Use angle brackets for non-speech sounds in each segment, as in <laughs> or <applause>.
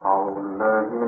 وبكفرهم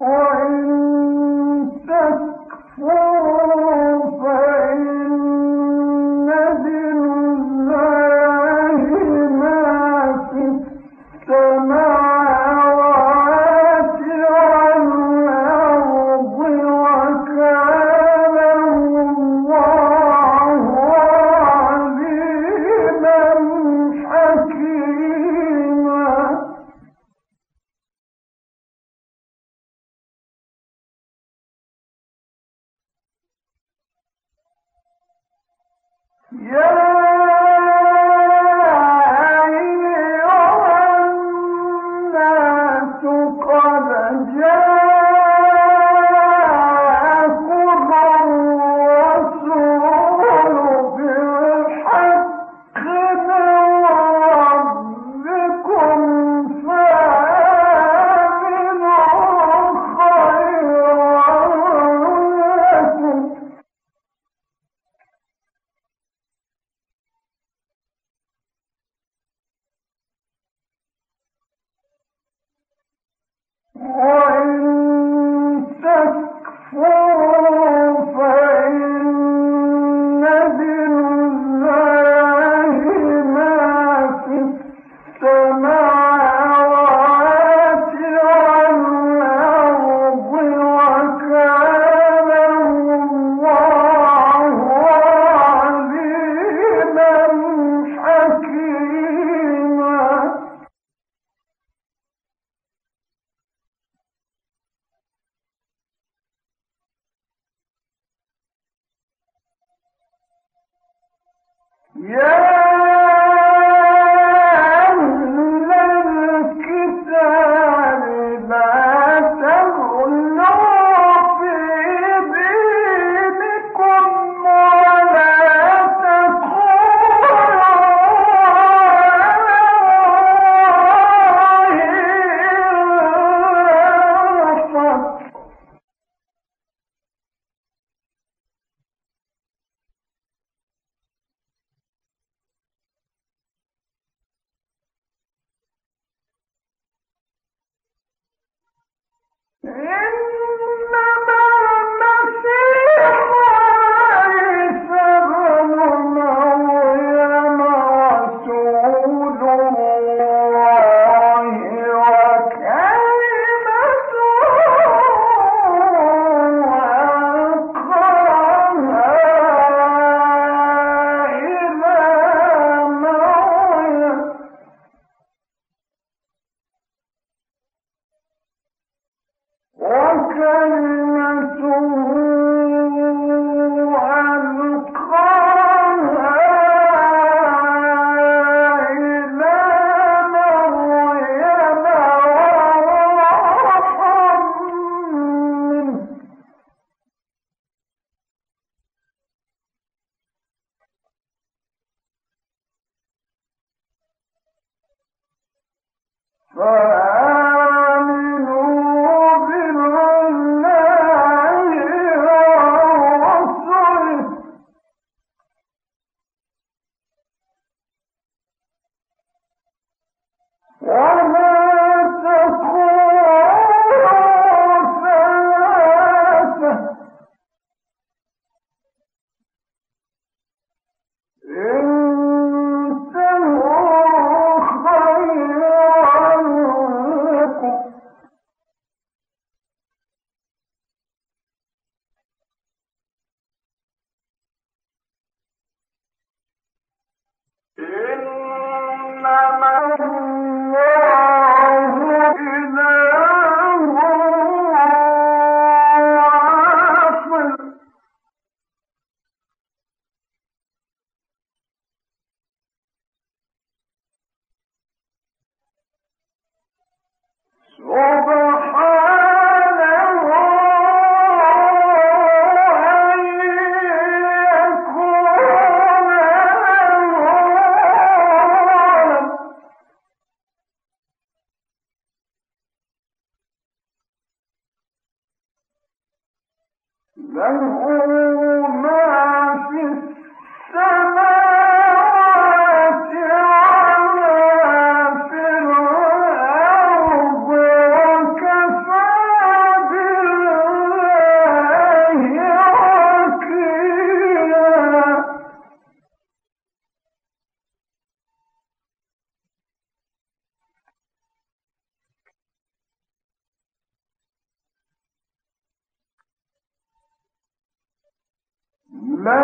وإن قد جاء Yeah. Oh. over ما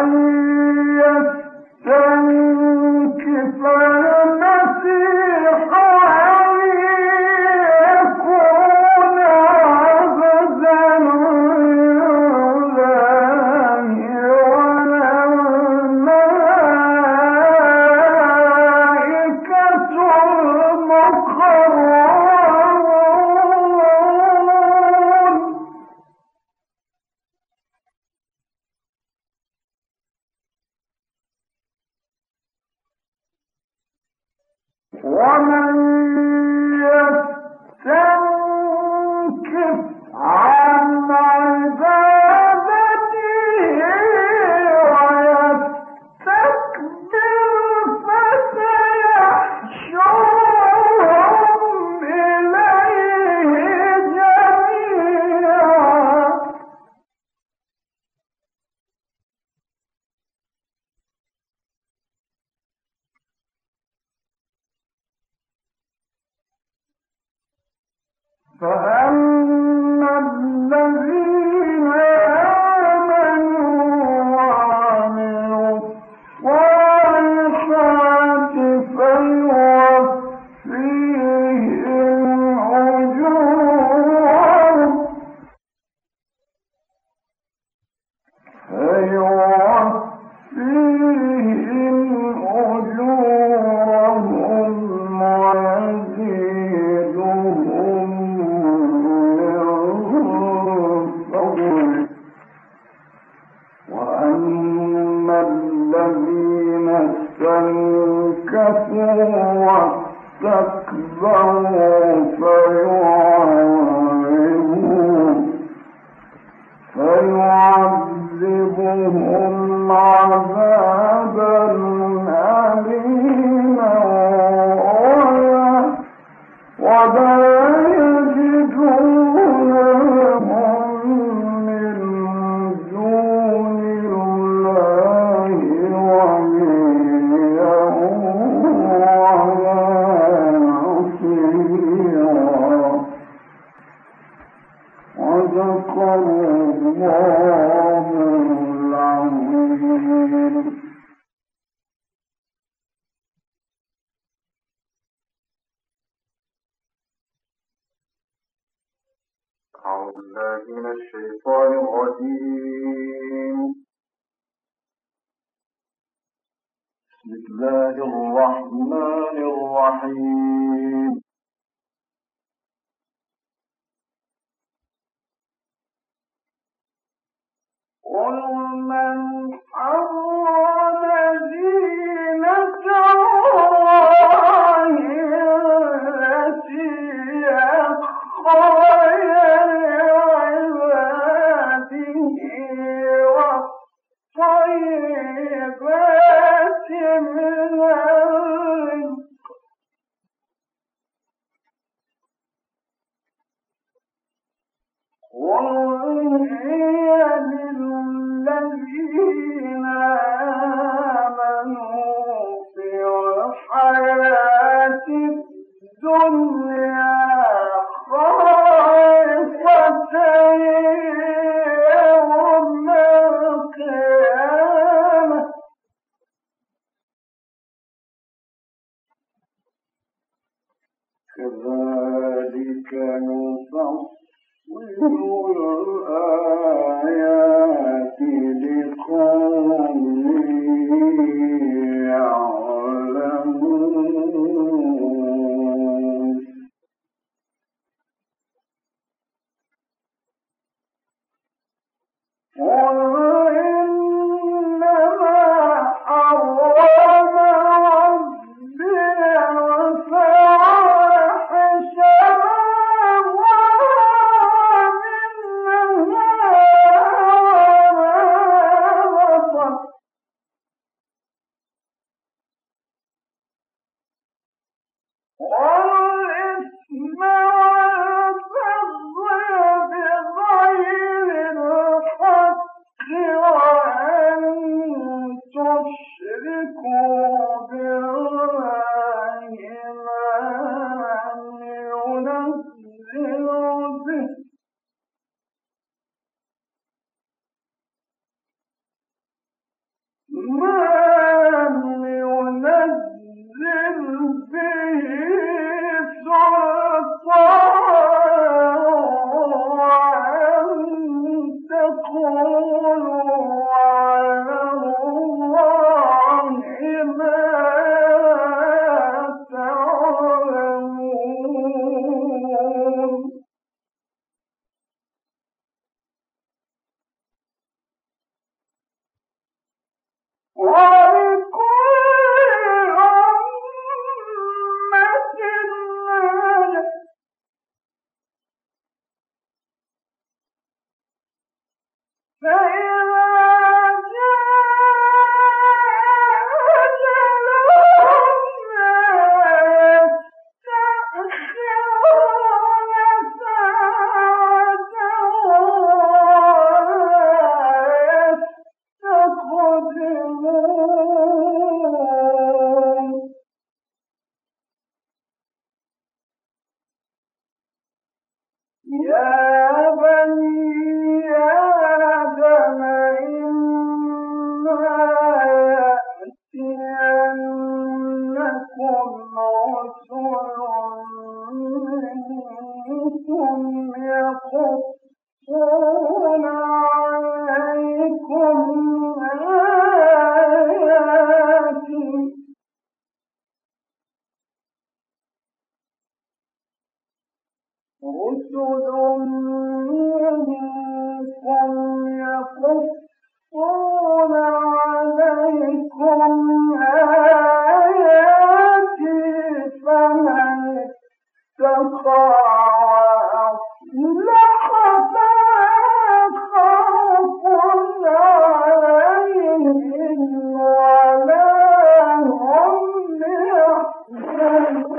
أكبر أعوذ بالله من الشيطان الرجيم. بسم الله الرحمن الرحيم. قل من حرم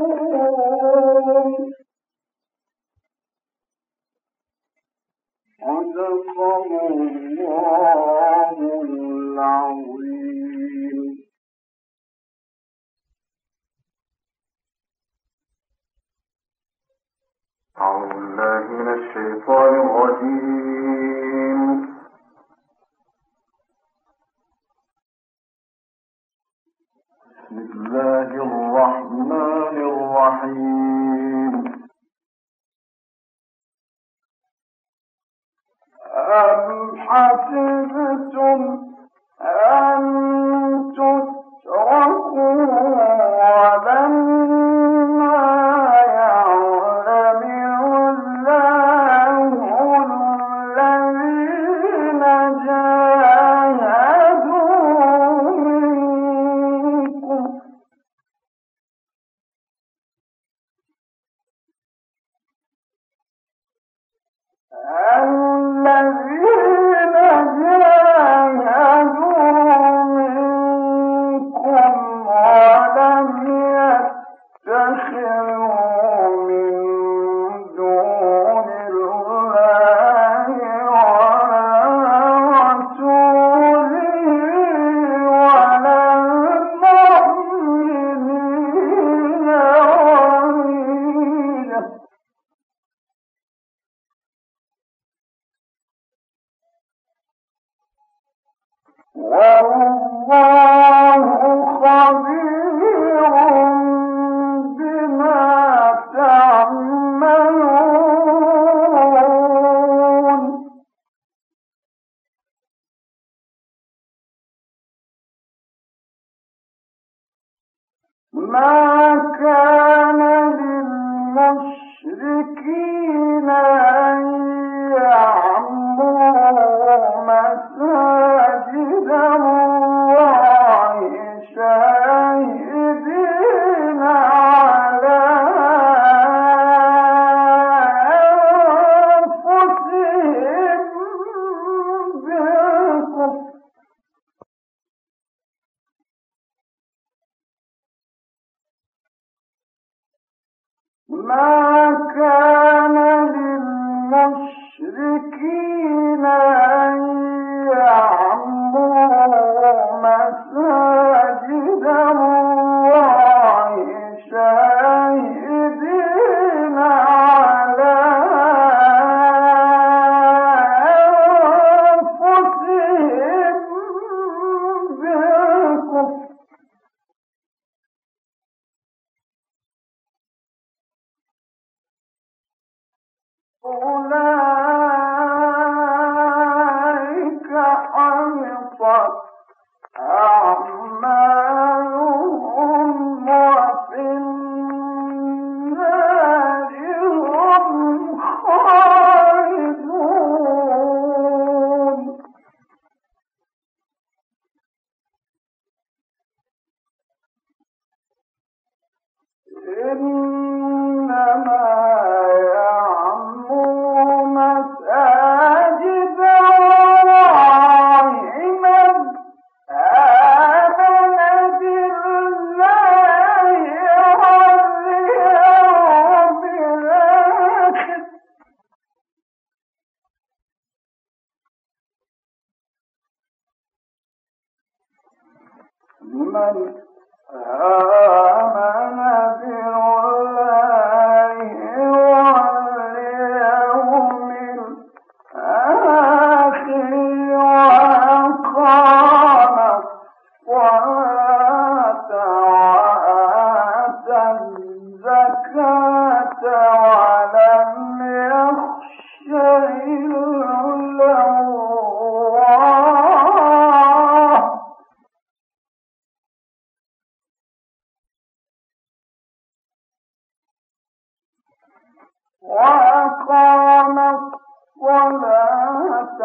Oh, <laughs> صدق الله